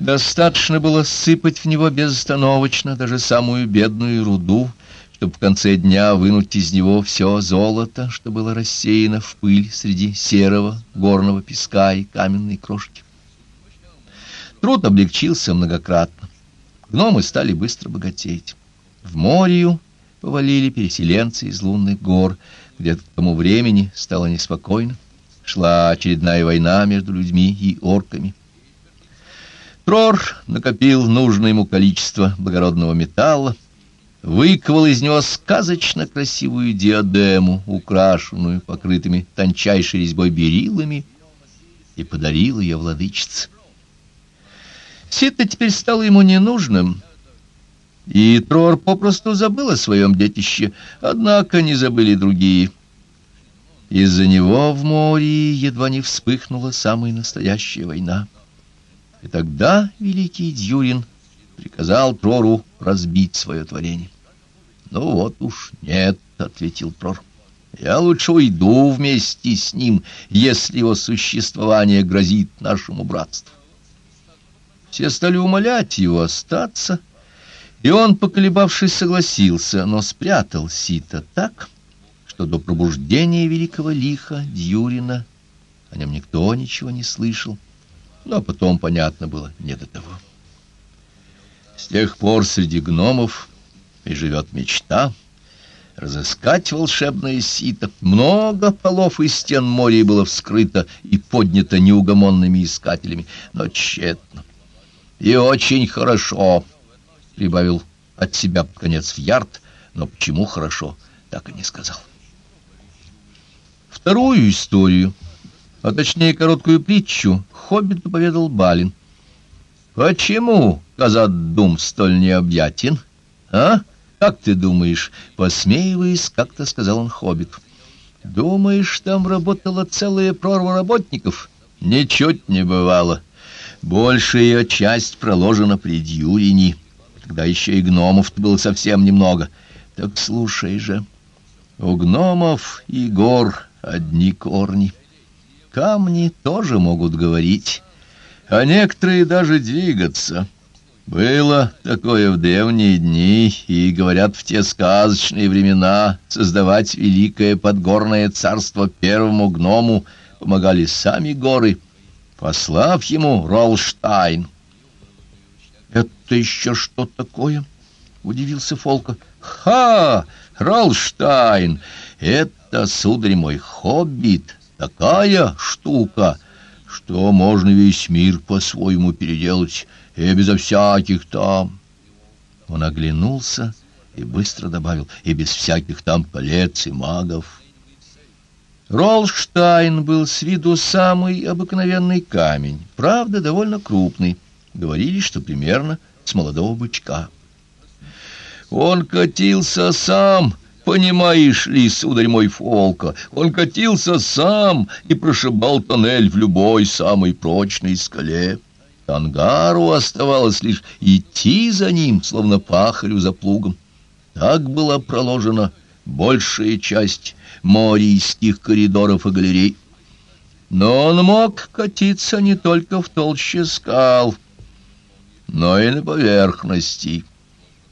Достаточно было сыпать в него безостановочно даже самую бедную руду, чтобы в конце дня вынуть из него все золото, что было рассеяно в пыль среди серого горного песка и каменной крошки. Труд облегчился многократно. Гномы стали быстро богатеть. В морю повалили переселенцы из лунных гор, где к тому времени стало неспокойно. Шла очередная война между людьми и орками. Трор накопил нужное ему количество благородного металла, выковал из него сказочно красивую диадему, украшенную покрытыми тончайшей резьбой берилами, и подарил ее владычице. Сито теперь стало ему ненужным, и Трор попросту забыл о своем детище, однако не забыли другие. Из-за него в море едва не вспыхнула самая настоящая война. И тогда великий Дьюрин приказал Трору разбить свое творение. «Ну вот уж нет», — ответил Трор. «Я лучше уйду вместе с ним, если его существование грозит нашему братству». Все стали умолять его остаться, и он, поколебавшись, согласился, но спрятал сито так, что до пробуждения великого лиха Дьюрина о нем никто ничего не слышал, но потом, понятно было, не до того. С тех пор среди гномов и живет мечта разыскать волшебное сито. Много полов и стен моря было вскрыто и поднято неугомонными искателями, но тщетно. И очень хорошо, — прибавил от себя конец в ярд, но почему хорошо, так и не сказал. Вторую историю, а точнее короткую притчу, хоббиту поведал Балин. «Почему Казаддум столь необъятен, а?» «Как ты думаешь?» — посмеиваясь, как-то сказал он хоббиту. «Думаешь, там работала целая прорва работников?» «Ничуть не бывало. Большая часть проложена при Дьюрине. Тогда еще и гномов было совсем немного. Так слушай же, у гномов и гор одни корни. Камни тоже могут говорить, а некоторые даже двигаться». Было такое в древние дни, и, говорят, в те сказочные времена создавать великое подгорное царство первому гному помогали сами горы, послав ему Ролштайн. «Это еще что такое?» — удивился Фолка. «Ха! Ролштайн! Это, сударь мой, хоббит, такая штука, что можно весь мир по-своему переделать» и безо всяких там. Он оглянулся и быстро добавил, и без всяких там колец и магов. Ролштайн был с виду самый обыкновенный камень, правда, довольно крупный. Говорили, что примерно с молодого бычка. Он катился сам, понимаешь ли, сударь мой Фолка, он катился сам и прошибал тоннель в любой самой прочной скале. Ангару оставалось лишь идти за ним, словно пахарю за плугом. Так была проложена большая часть морийских коридоров и галерей. Но он мог катиться не только в толще скал, но и на поверхности.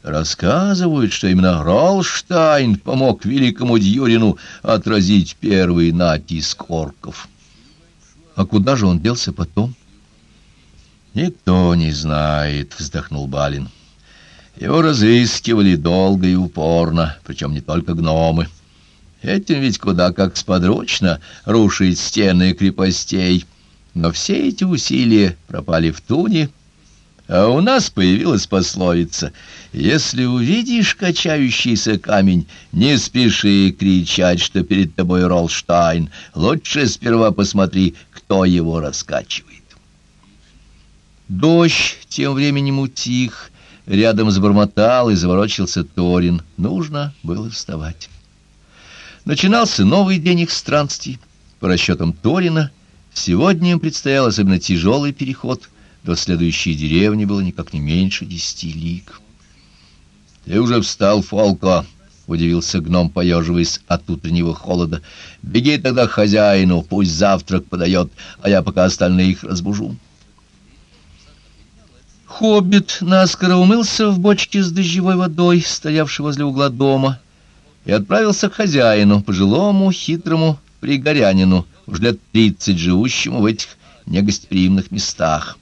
Рассказывают, что именно Ролштайн помог великому Дьюрину отразить первый натиск орков. А куда же он делся потом? «Никто не знает», — вздохнул Балин. «Его разыскивали долго и упорно, причем не только гномы. Этим ведь куда как сподручно рушить стены крепостей. Но все эти усилия пропали в туне, а у нас появилась пословица «Если увидишь качающийся камень, не спеши кричать, что перед тобой Ролштайн. Лучше сперва посмотри, кто его раскачивает». Дождь тем временем утих, рядом забормотал и заворочился Торин. Нужно было вставать. Начинался новый день их странствий. По расчетам Торина, сегодня им предстоял особенно тяжелый переход. До следующей деревни было никак не меньше десяти лиг. «Ты уже встал, Фолко!» — удивился гном, поеживаясь от утреннего холода. «Беги тогда к хозяину, пусть завтрак подает, а я пока остальных разбужу». Хоббит наскоро умылся в бочке с дождевой водой, стоявшей возле угла дома, и отправился к хозяину, пожилому, хитрому пригорянину, уж лет тридцать живущему в этих негостеприимных местах.